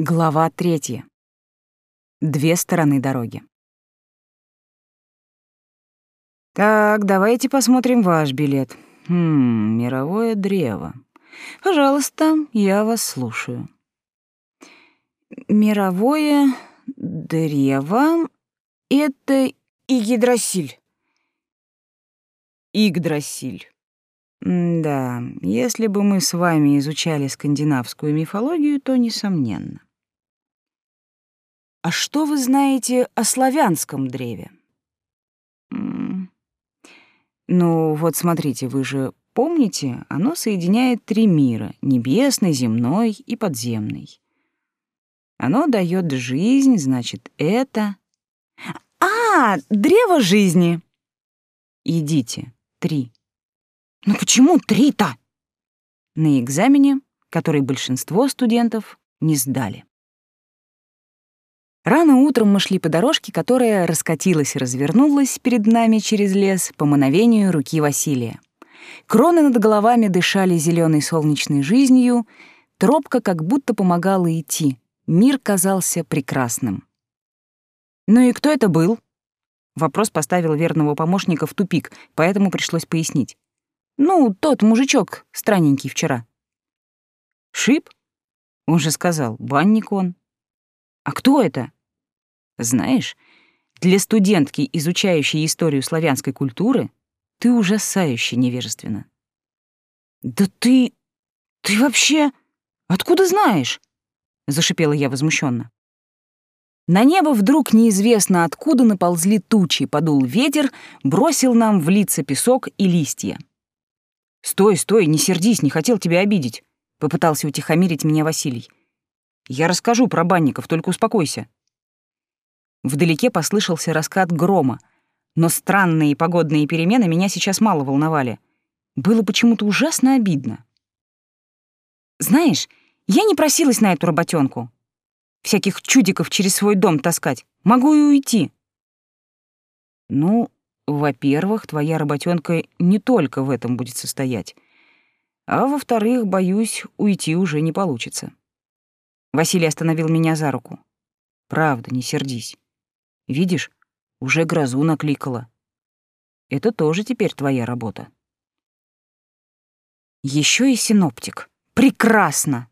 Глава третья. Две стороны дороги. Так, давайте посмотрим ваш билет. Хм, мировое древо. Пожалуйста, я вас слушаю. Мировое древо — это Игидрасиль. Игдрасиль. Да, если бы мы с вами изучали скандинавскую мифологию, то несомненно. А что вы знаете о славянском древе? Ну, вот смотрите, вы же помните, оно соединяет три мира — небесный, земной и подземный. Оно дает жизнь, значит, это... А, древо жизни! Идите, три. Ну почему три-то? На экзамене, который большинство студентов не сдали. Рано утром мы шли по дорожке, которая раскатилась и развернулась перед нами через лес по мановению руки Василия. Кроны над головами дышали зеленой солнечной жизнью, тропка как будто помогала идти. Мир казался прекрасным. «Ну и кто это был?» Вопрос поставил верного помощника в тупик, поэтому пришлось пояснить. «Ну, тот мужичок странненький вчера». «Шип?» Он же сказал, банник он. «А кто это?» Знаешь, для студентки, изучающей историю славянской культуры, ты ужасающе невежественна. Да ты... ты вообще... откуда знаешь? Зашипела я возмущенно. На небо вдруг неизвестно откуда наползли тучи, подул ветер, бросил нам в лица песок и листья. «Стой, стой, не сердись, не хотел тебя обидеть», — попытался утихомирить меня Василий. «Я расскажу про банников, только успокойся». Вдалеке послышался раскат грома, но странные погодные перемены меня сейчас мало волновали. Было почему-то ужасно обидно. «Знаешь, я не просилась на эту работенку. Всяких чудиков через свой дом таскать. Могу и уйти». «Ну, во-первых, твоя работенка не только в этом будет состоять. А во-вторых, боюсь, уйти уже не получится». Василий остановил меня за руку. «Правда, не сердись. Видишь, уже грозу накликала. Это тоже теперь твоя работа. Еще и синоптик. Прекрасно!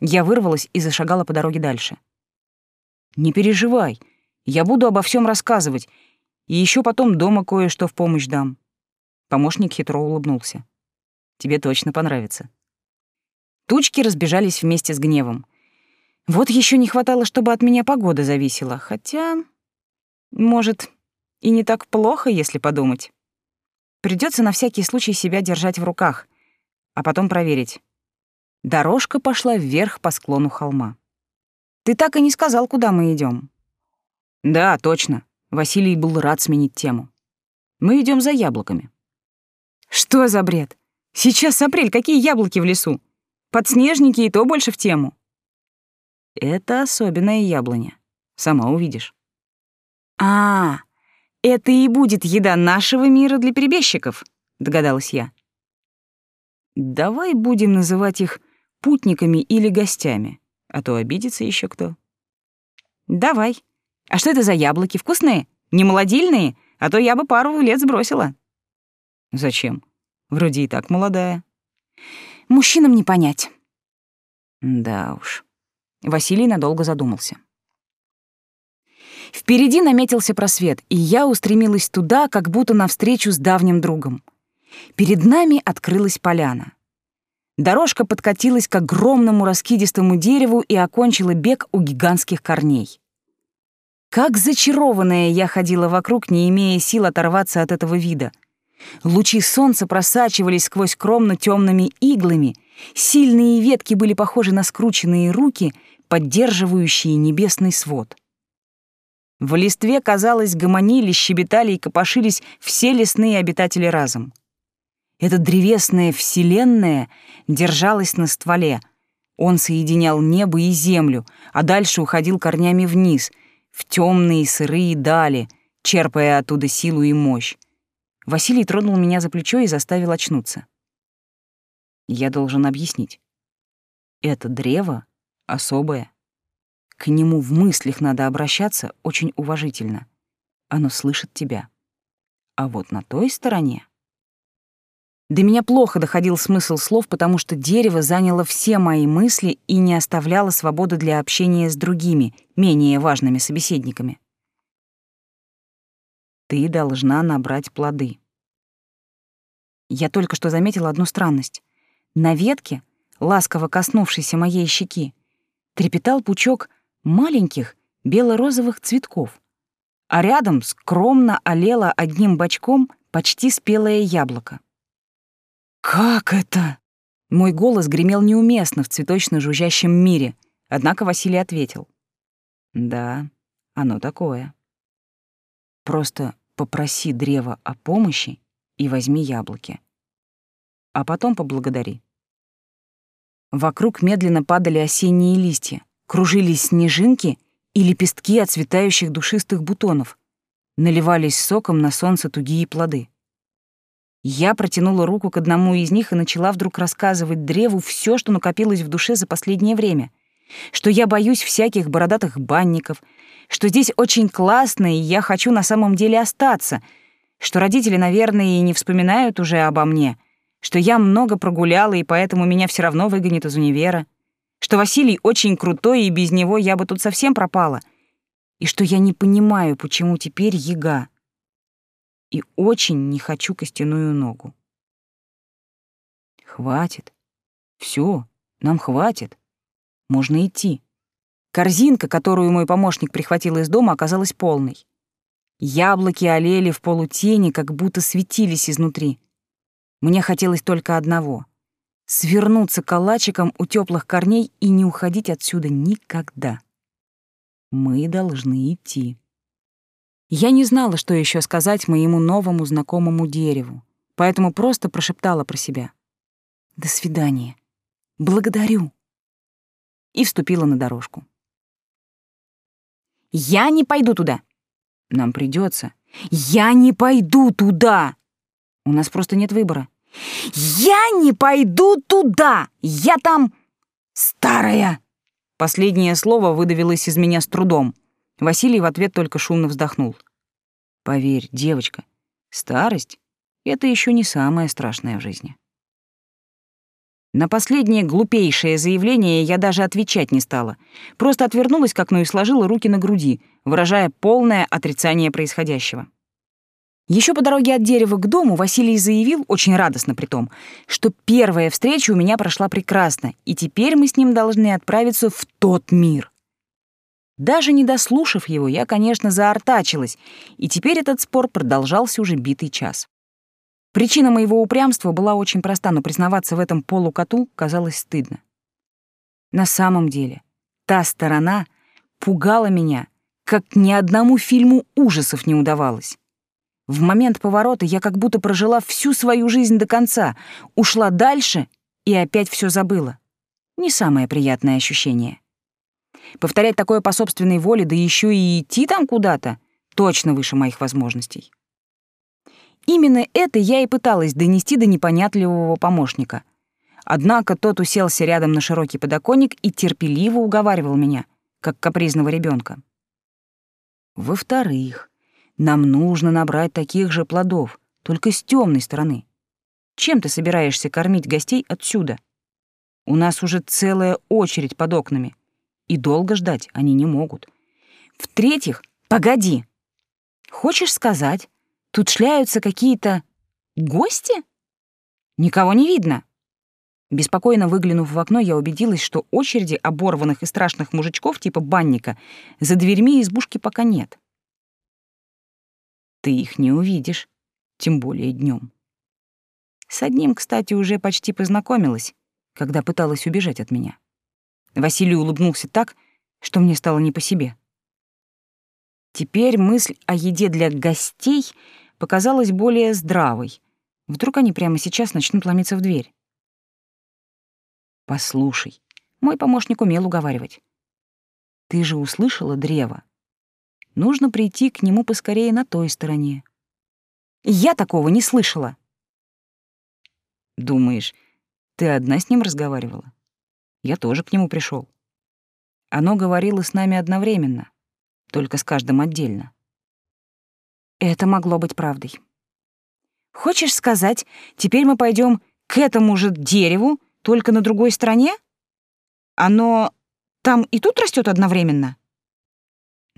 Я вырвалась и зашагала по дороге дальше. Не переживай, я буду обо всем рассказывать, и еще потом дома кое-что в помощь дам. Помощник хитро улыбнулся. Тебе точно понравится. Тучки разбежались вместе с гневом. Вот еще не хватало, чтобы от меня погода зависела, хотя... Может, и не так плохо, если подумать. Придется на всякий случай себя держать в руках, а потом проверить. Дорожка пошла вверх по склону холма. Ты так и не сказал, куда мы идем. Да, точно. Василий был рад сменить тему. Мы идем за яблоками. Что за бред? Сейчас апрель, какие яблоки в лесу? Подснежники и то больше в тему. Это особенная яблоня. Сама увидишь. А, это и будет еда нашего мира для перебежчиков, догадалась я. Давай будем называть их путниками или гостями, а то обидится еще кто. Давай. А что это за яблоки? Вкусные? Не молодильные? А то я бы пару лет сбросила. Зачем? Вроде и так молодая. Мужчинам не понять. Да уж. Василий надолго задумался. Впереди наметился просвет, и я устремилась туда, как будто навстречу с давним другом. Перед нами открылась поляна. Дорожка подкатилась к огромному раскидистому дереву и окончила бег у гигантских корней. Как зачарованная я ходила вокруг, не имея сил оторваться от этого вида. Лучи солнца просачивались сквозь кромно темными иглами, сильные ветки были похожи на скрученные руки, поддерживающие небесный свод. В листве, казалось, гомонили, щебетали и копошились все лесные обитатели разом. Эта древесная вселенная держалась на стволе. Он соединял небо и землю, а дальше уходил корнями вниз, в темные сырые дали, черпая оттуда силу и мощь. Василий тронул меня за плечо и заставил очнуться. Я должен объяснить. Это древо особое. К нему в мыслях надо обращаться очень уважительно. Оно слышит тебя. А вот на той стороне... До меня плохо доходил смысл слов, потому что дерево заняло все мои мысли и не оставляло свободы для общения с другими, менее важными собеседниками. Ты должна набрать плоды. Я только что заметила одну странность. На ветке, ласково коснувшейся моей щеки, трепетал пучок маленьких бело-розовых цветков, а рядом скромно олело одним бочком почти спелое яблоко. «Как это?» Мой голос гремел неуместно в цветочно-жужжащем мире, однако Василий ответил. «Да, оно такое. Просто попроси древо о помощи и возьми яблоки. А потом поблагодари». Вокруг медленно падали осенние листья, кружились снежинки и лепестки отцветающих душистых бутонов, наливались соком на солнце тугие плоды. Я протянула руку к одному из них и начала вдруг рассказывать древу все, что накопилось в душе за последнее время. Что я боюсь всяких бородатых банников, что здесь очень классно, и я хочу на самом деле остаться, что родители, наверное, и не вспоминают уже обо мне, что я много прогуляла, и поэтому меня все равно выгонят из универа, что Василий очень крутой, и без него я бы тут совсем пропала, и что я не понимаю, почему теперь яга и очень не хочу костяную ногу. Хватит. Все, нам хватит. Можно идти. Корзинка, которую мой помощник прихватил из дома, оказалась полной. Яблоки олели в полутени, как будто светились изнутри. Мне хотелось только одного — свернуться калачиком у теплых корней и не уходить отсюда никогда. Мы должны идти. Я не знала, что еще сказать моему новому знакомому дереву, поэтому просто прошептала про себя. «До свидания. Благодарю». И вступила на дорожку. «Я не пойду туда!» «Нам придется. «Я не пойду туда!» «У нас просто нет выбора». «Я не пойду туда! Я там старая!» Последнее слово выдавилось из меня с трудом — Василий в ответ только шумно вздохнул. «Поверь, девочка, старость — это еще не самое страшное в жизни». На последнее глупейшее заявление я даже отвечать не стала. Просто отвернулась к окну и сложила руки на груди, выражая полное отрицание происходящего. Еще по дороге от дерева к дому Василий заявил, очень радостно при том, что первая встреча у меня прошла прекрасно, и теперь мы с ним должны отправиться в тот мир. Даже не дослушав его, я, конечно, заортачилась, и теперь этот спор продолжался уже битый час. Причина моего упрямства была очень проста, но признаваться в этом полукоту казалось стыдно. На самом деле, та сторона пугала меня, как ни одному фильму ужасов не удавалось. В момент поворота я как будто прожила всю свою жизнь до конца, ушла дальше и опять все забыла. Не самое приятное ощущение. Повторять такое по собственной воле, да еще и идти там куда-то, точно выше моих возможностей. Именно это я и пыталась донести до непонятливого помощника. Однако тот уселся рядом на широкий подоконник и терпеливо уговаривал меня, как капризного ребенка. Во-вторых, нам нужно набрать таких же плодов, только с темной стороны. Чем ты собираешься кормить гостей отсюда? У нас уже целая очередь под окнами и долго ждать они не могут. В-третьих, погоди. Хочешь сказать, тут шляются какие-то гости? Никого не видно. Беспокойно выглянув в окно, я убедилась, что очереди оборванных и страшных мужичков типа банника за дверьми избушки пока нет. Ты их не увидишь, тем более днем. С одним, кстати, уже почти познакомилась, когда пыталась убежать от меня. Василий улыбнулся так, что мне стало не по себе. Теперь мысль о еде для гостей показалась более здравой. Вдруг они прямо сейчас начнут ломиться в дверь. «Послушай, мой помощник умел уговаривать. Ты же услышала древо. Нужно прийти к нему поскорее на той стороне». «Я такого не слышала!» «Думаешь, ты одна с ним разговаривала?» Я тоже к нему пришел. Оно говорило с нами одновременно, только с каждым отдельно. Это могло быть правдой. Хочешь сказать, теперь мы пойдем к этому же дереву, только на другой стороне? Оно там и тут растет одновременно?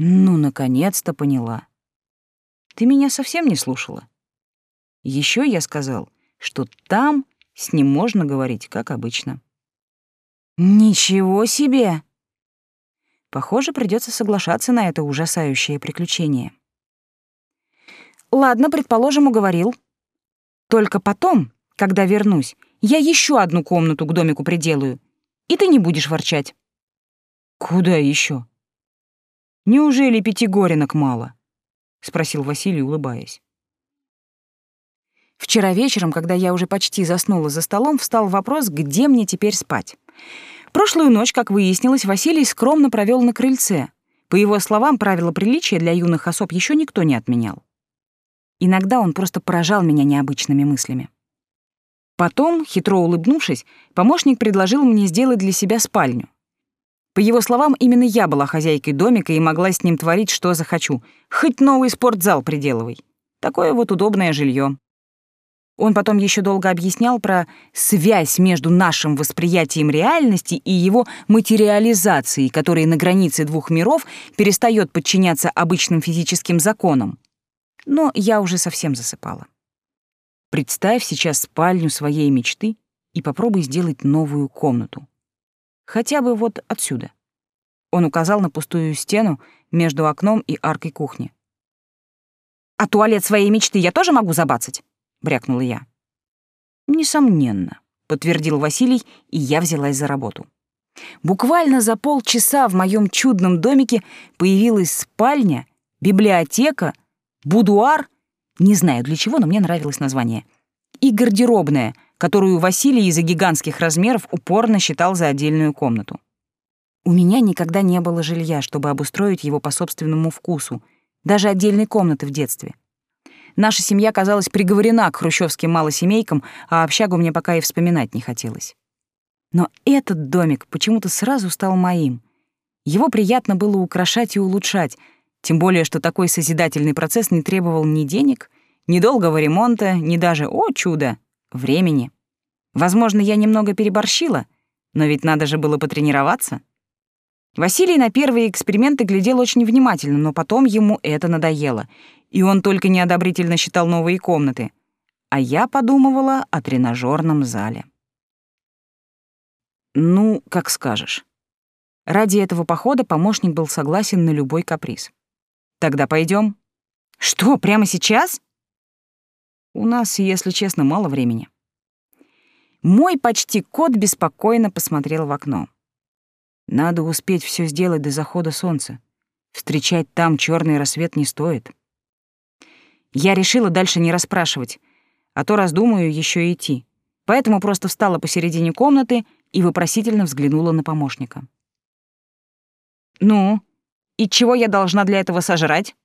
Ну, наконец-то поняла. Ты меня совсем не слушала. Еще я сказал, что там с ним можно говорить, как обычно. Ничего себе! Похоже, придется соглашаться на это ужасающее приключение. Ладно, предположим, уговорил. Только потом, когда вернусь, я еще одну комнату к домику приделаю, и ты не будешь ворчать. Куда еще? Неужели пяти горенок мало? спросил Василий, улыбаясь. Вчера вечером, когда я уже почти заснула за столом, встал вопрос, где мне теперь спать. Прошлую ночь, как выяснилось, Василий скромно провел на крыльце. По его словам, правила приличия для юных особ еще никто не отменял. Иногда он просто поражал меня необычными мыслями. Потом, хитро улыбнувшись, помощник предложил мне сделать для себя спальню. По его словам, именно я была хозяйкой домика и могла с ним творить, что захочу. Хоть новый спортзал приделывай. Такое вот удобное жилье. Он потом еще долго объяснял про связь между нашим восприятием реальности и его материализацией, которая на границе двух миров перестает подчиняться обычным физическим законам. Но я уже совсем засыпала. Представь сейчас спальню своей мечты и попробуй сделать новую комнату. Хотя бы вот отсюда. Он указал на пустую стену между окном и аркой кухни. «А туалет своей мечты я тоже могу забацать?» — брякнула я. «Несомненно», — подтвердил Василий, и я взялась за работу. Буквально за полчаса в моем чудном домике появилась спальня, библиотека, будуар, не знаю для чего, но мне нравилось название, и гардеробная, которую Василий из-за гигантских размеров упорно считал за отдельную комнату. У меня никогда не было жилья, чтобы обустроить его по собственному вкусу, даже отдельной комнаты в детстве. Наша семья казалась приговорена к хрущевским малосемейкам, а общагу мне пока и вспоминать не хотелось. Но этот домик почему-то сразу стал моим. Его приятно было украшать и улучшать, тем более, что такой созидательный процесс не требовал ни денег, ни долгого ремонта, ни даже, о чудо, времени. Возможно, я немного переборщила, но ведь надо же было потренироваться. Василий на первые эксперименты глядел очень внимательно, но потом ему это надоело, и он только неодобрительно считал новые комнаты. А я подумывала о тренажерном зале. Ну, как скажешь. Ради этого похода помощник был согласен на любой каприз. Тогда пойдем. Что, прямо сейчас? У нас, если честно, мало времени. Мой почти кот беспокойно посмотрел в окно. Надо успеть все сделать до захода солнца. Встречать там черный рассвет не стоит. Я решила дальше не расспрашивать, а то раздумаю еще идти. Поэтому просто встала посередине комнаты и вопросительно взглянула на помощника. «Ну, и чего я должна для этого сожрать?»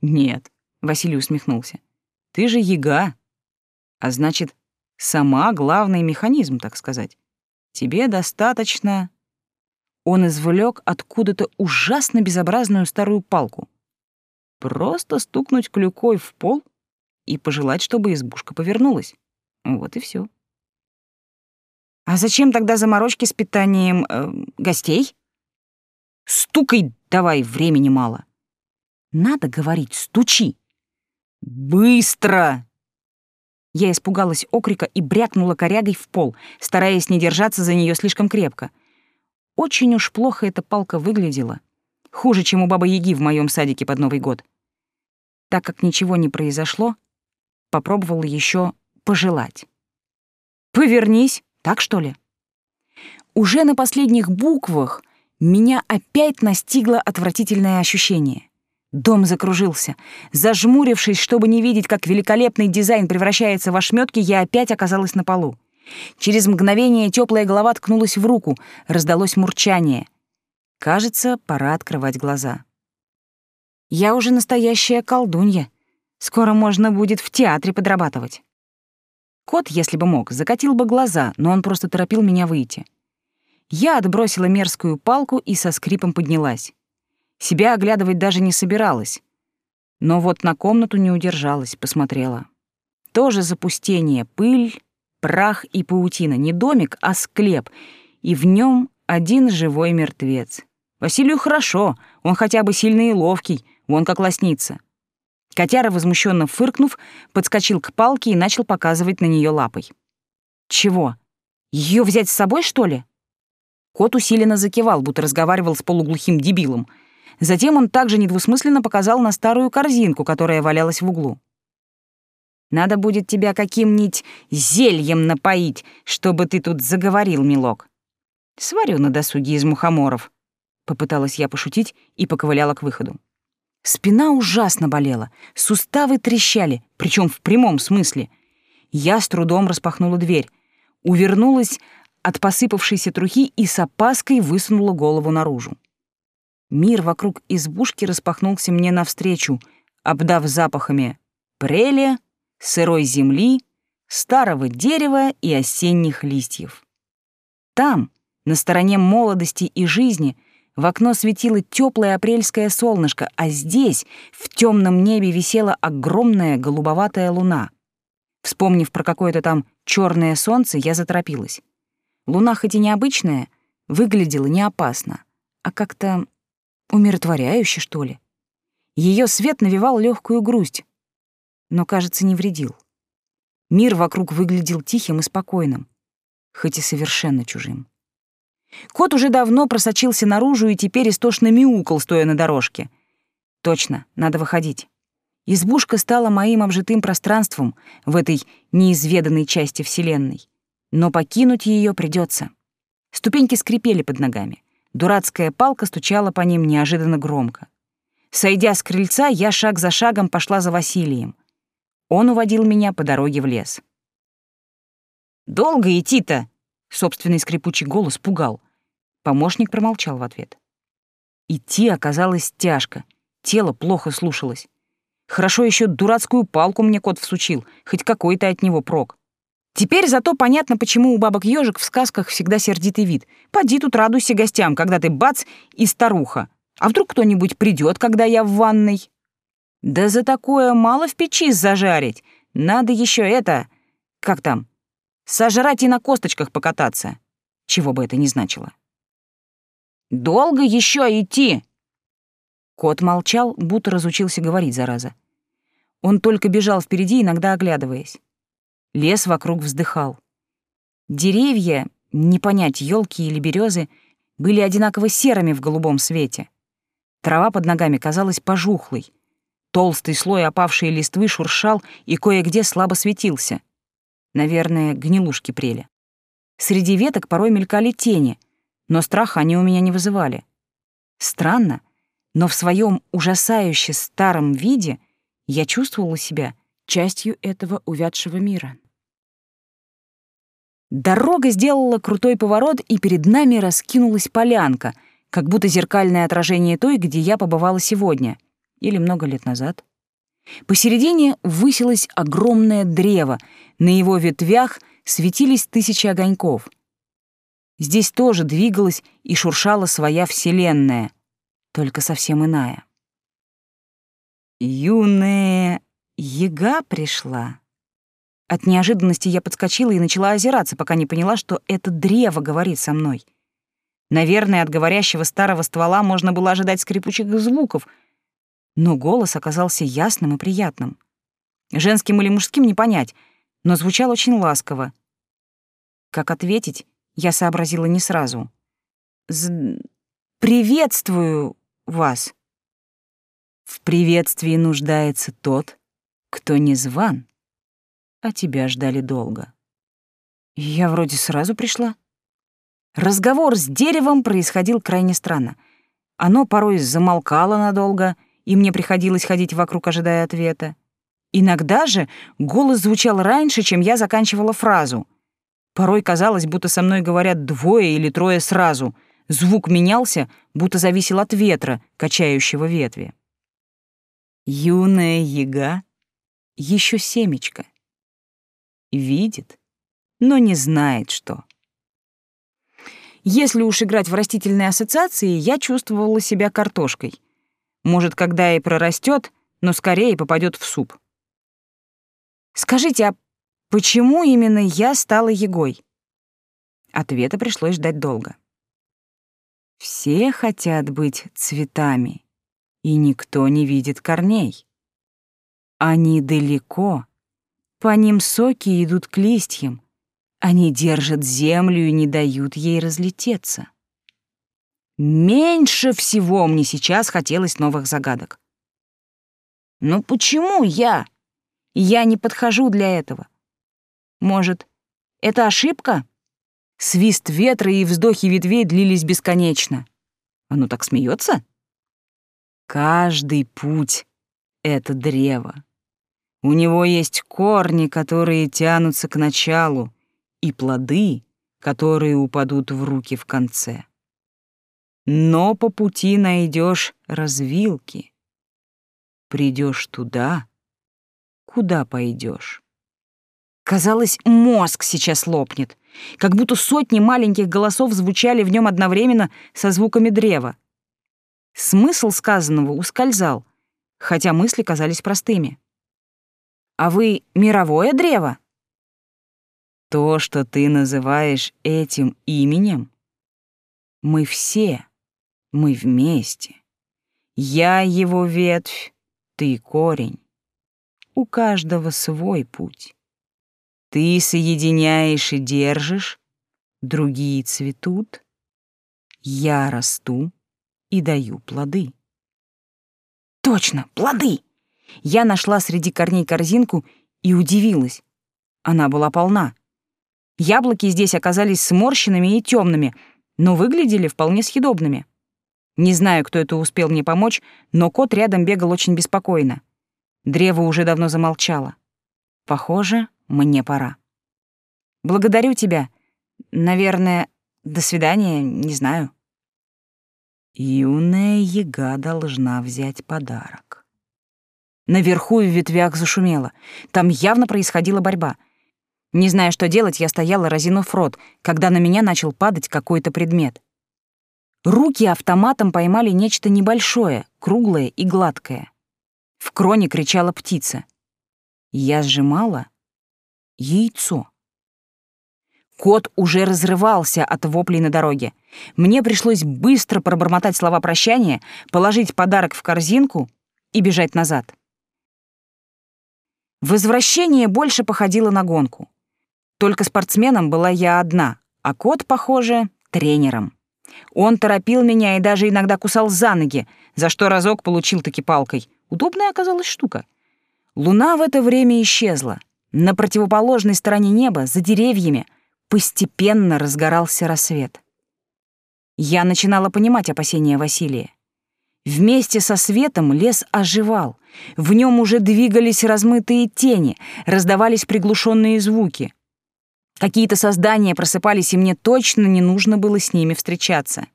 «Нет», — Василий усмехнулся, — «ты же яга, а значит, сама главный механизм, так сказать. Тебе достаточно...» Он извлек откуда-то ужасно безобразную старую палку — Просто стукнуть клюкой в пол и пожелать, чтобы избушка повернулась. Вот и все. А зачем тогда заморочки с питанием э, гостей? Стукай давай, времени мало. Надо говорить, стучи. Быстро! Я испугалась окрика и брякнула корягой в пол, стараясь не держаться за нее слишком крепко. Очень уж плохо эта палка выглядела. Хуже, чем у бабы-яги в моем садике под Новый год. Так как ничего не произошло, попробовала еще пожелать. «Повернись!» Так что ли? Уже на последних буквах меня опять настигло отвратительное ощущение. Дом закружился. Зажмурившись, чтобы не видеть, как великолепный дизайн превращается в ошметки, я опять оказалась на полу. Через мгновение теплая голова ткнулась в руку, раздалось мурчание. Кажется, пора открывать глаза. Я уже настоящая колдунья. Скоро можно будет в театре подрабатывать. Кот, если бы мог, закатил бы глаза, но он просто торопил меня выйти. Я отбросила мерзкую палку и со скрипом поднялась. Себя оглядывать даже не собиралась. Но вот на комнату не удержалась, посмотрела. Тоже запустение, пыль, прах и паутина. Не домик, а склеп. И в нем один живой мертвец. Василию хорошо, он хотя бы сильный и ловкий, вон как лоснится. Котяра, возмущенно фыркнув, подскочил к палке и начал показывать на нее лапой. «Чего? Ее взять с собой, что ли?» Кот усиленно закивал, будто разговаривал с полуглухим дебилом. Затем он также недвусмысленно показал на старую корзинку, которая валялась в углу. «Надо будет тебя каким-нибудь зельем напоить, чтобы ты тут заговорил, милок. Сварю на досуге из мухоморов», — попыталась я пошутить и поковыляла к выходу. Спина ужасно болела, суставы трещали, причем в прямом смысле. Я с трудом распахнула дверь, увернулась от посыпавшейся трухи и с опаской высунула голову наружу. Мир вокруг избушки распахнулся мне навстречу, обдав запахами прели, сырой земли, старого дерева и осенних листьев. Там, на стороне молодости и жизни, в окно светило теплое апрельское солнышко, а здесь, в темном небе, висела огромная голубоватая луна. Вспомнив про какое-то там черное солнце, я заторопилась. Луна хоть и необычная, выглядела не опасно, а как-то умиротворяюще, что ли. Ее свет навевал легкую грусть, но, кажется, не вредил. Мир вокруг выглядел тихим и спокойным, хоть и совершенно чужим. Кот уже давно просочился наружу и теперь истошно мяукал, стоя на дорожке. Точно, надо выходить. Избушка стала моим обжитым пространством в этой неизведанной части Вселенной. Но покинуть ее придется. Ступеньки скрипели под ногами. Дурацкая палка стучала по ним неожиданно громко. Сойдя с крыльца, я шаг за шагом пошла за Василием. Он уводил меня по дороге в лес. «Долго идти-то?» Собственный скрипучий голос пугал. Помощник промолчал в ответ. Идти оказалось тяжко, тело плохо слушалось. Хорошо еще дурацкую палку мне кот всучил, хоть какой-то от него прок. Теперь зато понятно, почему у бабок ежик в сказках всегда сердитый вид. Поди тут радуйся гостям, когда ты бац и старуха. А вдруг кто-нибудь придет, когда я в ванной? Да за такое мало в печи зажарить. Надо еще это... Как там? Сожрать и на косточках покататься. Чего бы это ни значило. «Долго еще идти?» Кот молчал, будто разучился говорить, зараза. Он только бежал впереди, иногда оглядываясь. Лес вокруг вздыхал. Деревья, не понять, елки или березы, были одинаково серыми в голубом свете. Трава под ногами казалась пожухлой. Толстый слой опавшей листвы шуршал и кое-где слабо светился. Наверное, гнилушки прели. Среди веток порой мелькали тени, но страха они у меня не вызывали. Странно, но в своем ужасающе старом виде я чувствовала себя частью этого увядшего мира. Дорога сделала крутой поворот, и перед нами раскинулась полянка, как будто зеркальное отражение той, где я побывала сегодня или много лет назад. Посередине высилось огромное древо, на его ветвях светились тысячи огоньков. Здесь тоже двигалась и шуршала своя вселенная, только совсем иная. Юная яга пришла. От неожиданности я подскочила и начала озираться, пока не поняла, что это древо говорит со мной. Наверное, от говорящего старого ствола можно было ожидать скрипучих звуков — но голос оказался ясным и приятным. Женским или мужским не понять, но звучал очень ласково. Как ответить, я сообразила не сразу. З... «Приветствую вас!» В приветствии нуждается тот, кто не зван, а тебя ждали долго. Я вроде сразу пришла. Разговор с деревом происходил крайне странно. Оно порой замолкало надолго, и мне приходилось ходить вокруг, ожидая ответа. Иногда же голос звучал раньше, чем я заканчивала фразу. Порой казалось, будто со мной говорят двое или трое сразу. Звук менялся, будто зависел от ветра, качающего ветви. Юная яга, еще семечко. Видит, но не знает, что. Если уж играть в растительные ассоциации, я чувствовала себя картошкой. Может, когда и прорастет, но скорее попадет в суп. Скажите, а почему именно я стала егой? Ответа пришлось ждать долго. Все хотят быть цветами, и никто не видит корней. Они далеко, по ним соки идут к листьям, они держат землю и не дают ей разлететься. Меньше всего мне сейчас хотелось новых загадок. Но почему я? Я не подхожу для этого. Может, это ошибка? Свист ветра и вздохи ветвей длились бесконечно. Оно так смеется? Каждый путь — это древо. У него есть корни, которые тянутся к началу, и плоды, которые упадут в руки в конце. Но по пути найдешь развилки. Придешь туда, куда пойдешь. Казалось, мозг сейчас лопнет, как будто сотни маленьких голосов звучали в нем одновременно со звуками древа. Смысл сказанного ускользал, хотя мысли казались простыми. «А вы мировое древо?» То, что ты называешь этим именем, мы все, мы вместе. Я его ветвь, ты корень. У каждого свой путь. Ты соединяешь и держишь, другие цветут. Я расту и даю плоды. Точно, плоды! Я нашла среди корней корзинку и удивилась. Она была полна. Яблоки здесь оказались сморщенными и темными, но выглядели вполне съедобными. Не знаю, кто это успел мне помочь, но кот рядом бегал очень беспокойно. Древо уже давно замолчало. Похоже, мне пора. Благодарю тебя. Наверное, до свидания, не знаю. Юная яга должна взять подарок. Наверху в ветвях зашумело. Там явно происходила борьба. Не зная, что делать, я стояла, разинув рот, когда на меня начал падать какой-то предмет. Руки автоматом поймали нечто небольшое, круглое и гладкое. В кроне кричала птица. Я сжимала яйцо. Кот уже разрывался от воплей на дороге. Мне пришлось быстро пробормотать слова прощания, положить подарок в корзинку и бежать назад. Возвращение больше походило на гонку. Только спортсменом была я одна, а кот, похоже, тренером. Он торопил меня и даже иногда кусал за ноги, за что разок получил таки палкой. Удобная оказалась штука. Луна в это время исчезла. На противоположной стороне неба, за деревьями, постепенно разгорался рассвет. Я начинала понимать опасения Василия. Вместе со светом лес оживал. В нем уже двигались размытые тени, раздавались приглушенные звуки. Какие-то создания просыпались, и мне точно не нужно было с ними встречаться.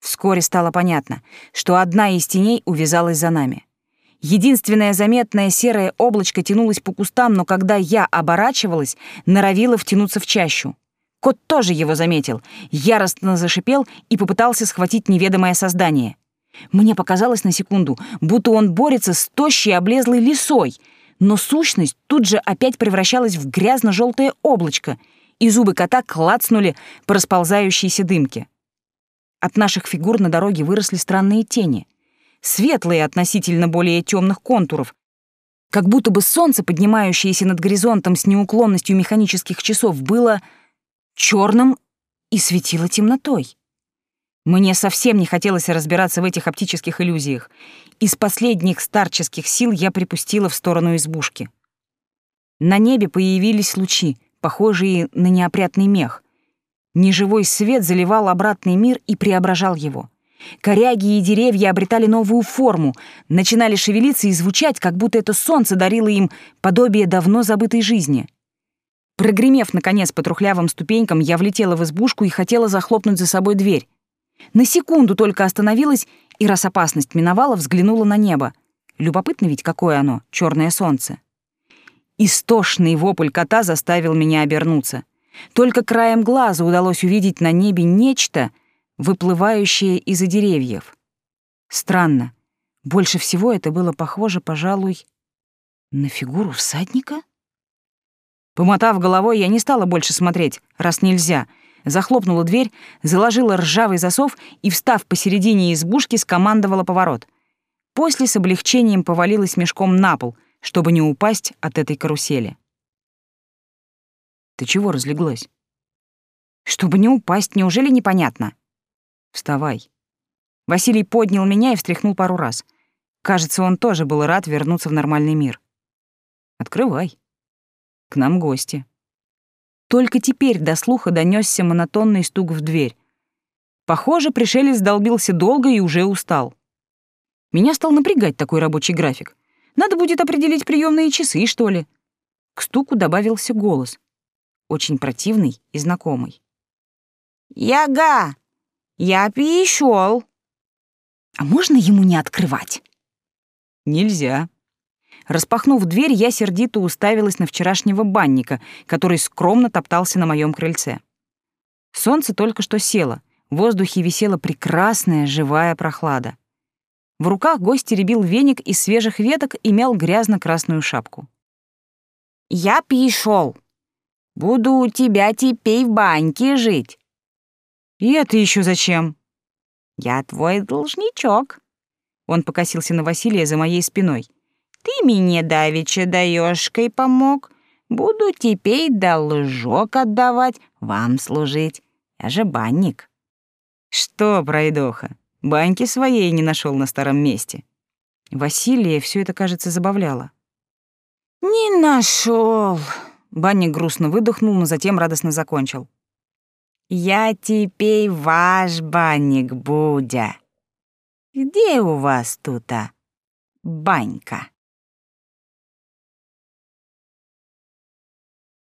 Вскоре стало понятно, что одна из теней увязалась за нами. Единственное заметное серое облачко тянулось по кустам, но когда я оборачивалась, норовило втянуться в чащу. Кот тоже его заметил, яростно зашипел и попытался схватить неведомое создание. Мне показалось на секунду, будто он борется с тощей облезлой лисой — но сущность тут же опять превращалась в грязно-желтое облачко, и зубы кота клацнули по расползающейся дымке. От наших фигур на дороге выросли странные тени, светлые относительно более темных контуров, как будто бы солнце, поднимающееся над горизонтом с неуклонностью механических часов, было черным и светило темнотой. Мне совсем не хотелось разбираться в этих оптических иллюзиях. Из последних старческих сил я припустила в сторону избушки. На небе появились лучи, похожие на неопрятный мех. Неживой свет заливал обратный мир и преображал его. Коряги и деревья обретали новую форму, начинали шевелиться и звучать, как будто это солнце дарило им подобие давно забытой жизни. Прогремев, наконец, по трухлявым ступенькам, я влетела в избушку и хотела захлопнуть за собой дверь. На секунду только остановилась и, раз опасность миновала, взглянула на небо. Любопытно ведь, какое оно, черное солнце. Истошный вопль кота заставил меня обернуться. Только краем глаза удалось увидеть на небе нечто, выплывающее из-за деревьев. Странно. Больше всего это было похоже, пожалуй, на фигуру всадника? Помотав головой, я не стала больше смотреть, раз нельзя. Захлопнула дверь, заложила ржавый засов и, встав посередине избушки, скомандовала поворот. После с облегчением повалилась мешком на пол, чтобы не упасть от этой карусели. «Ты чего разлеглась?» «Чтобы не упасть, неужели непонятно?» «Вставай». Василий поднял меня и встряхнул пару раз. Кажется, он тоже был рад вернуться в нормальный мир. «Открывай». К нам гости. Только теперь до слуха донесся монотонный стук в дверь. Похоже, пришелец долбился долго и уже устал. Меня стал напрягать такой рабочий график. Надо будет определить приемные часы, что ли. К стуку добавился голос, очень противный и знакомый. «Яга, я пришел. «А можно ему не открывать?» «Нельзя», Распахнув дверь, я сердито уставилась на вчерашнего банника, который скромно топтался на моем крыльце. Солнце только что село, в воздухе висела прекрасная живая прохлада. В руках гость теребил веник из свежих веток и мял грязно-красную шапку. «Я пришел. Буду у тебя теперь в баньке жить». «И это еще зачем?» «Я твой должничок». Он покосился на Василия за моей спиной — ты мне давеча даёшкой помог, буду теперь должок отдавать, вам служить. Я же банник». «Что, пройдоха, баньки своей не нашел на старом месте?» Василия все это, кажется, забавляло. «Не нашел. Банник грустно выдохнул, но затем радостно закончил. «Я теперь ваш банник, Будя. Где у вас тут-то банька?»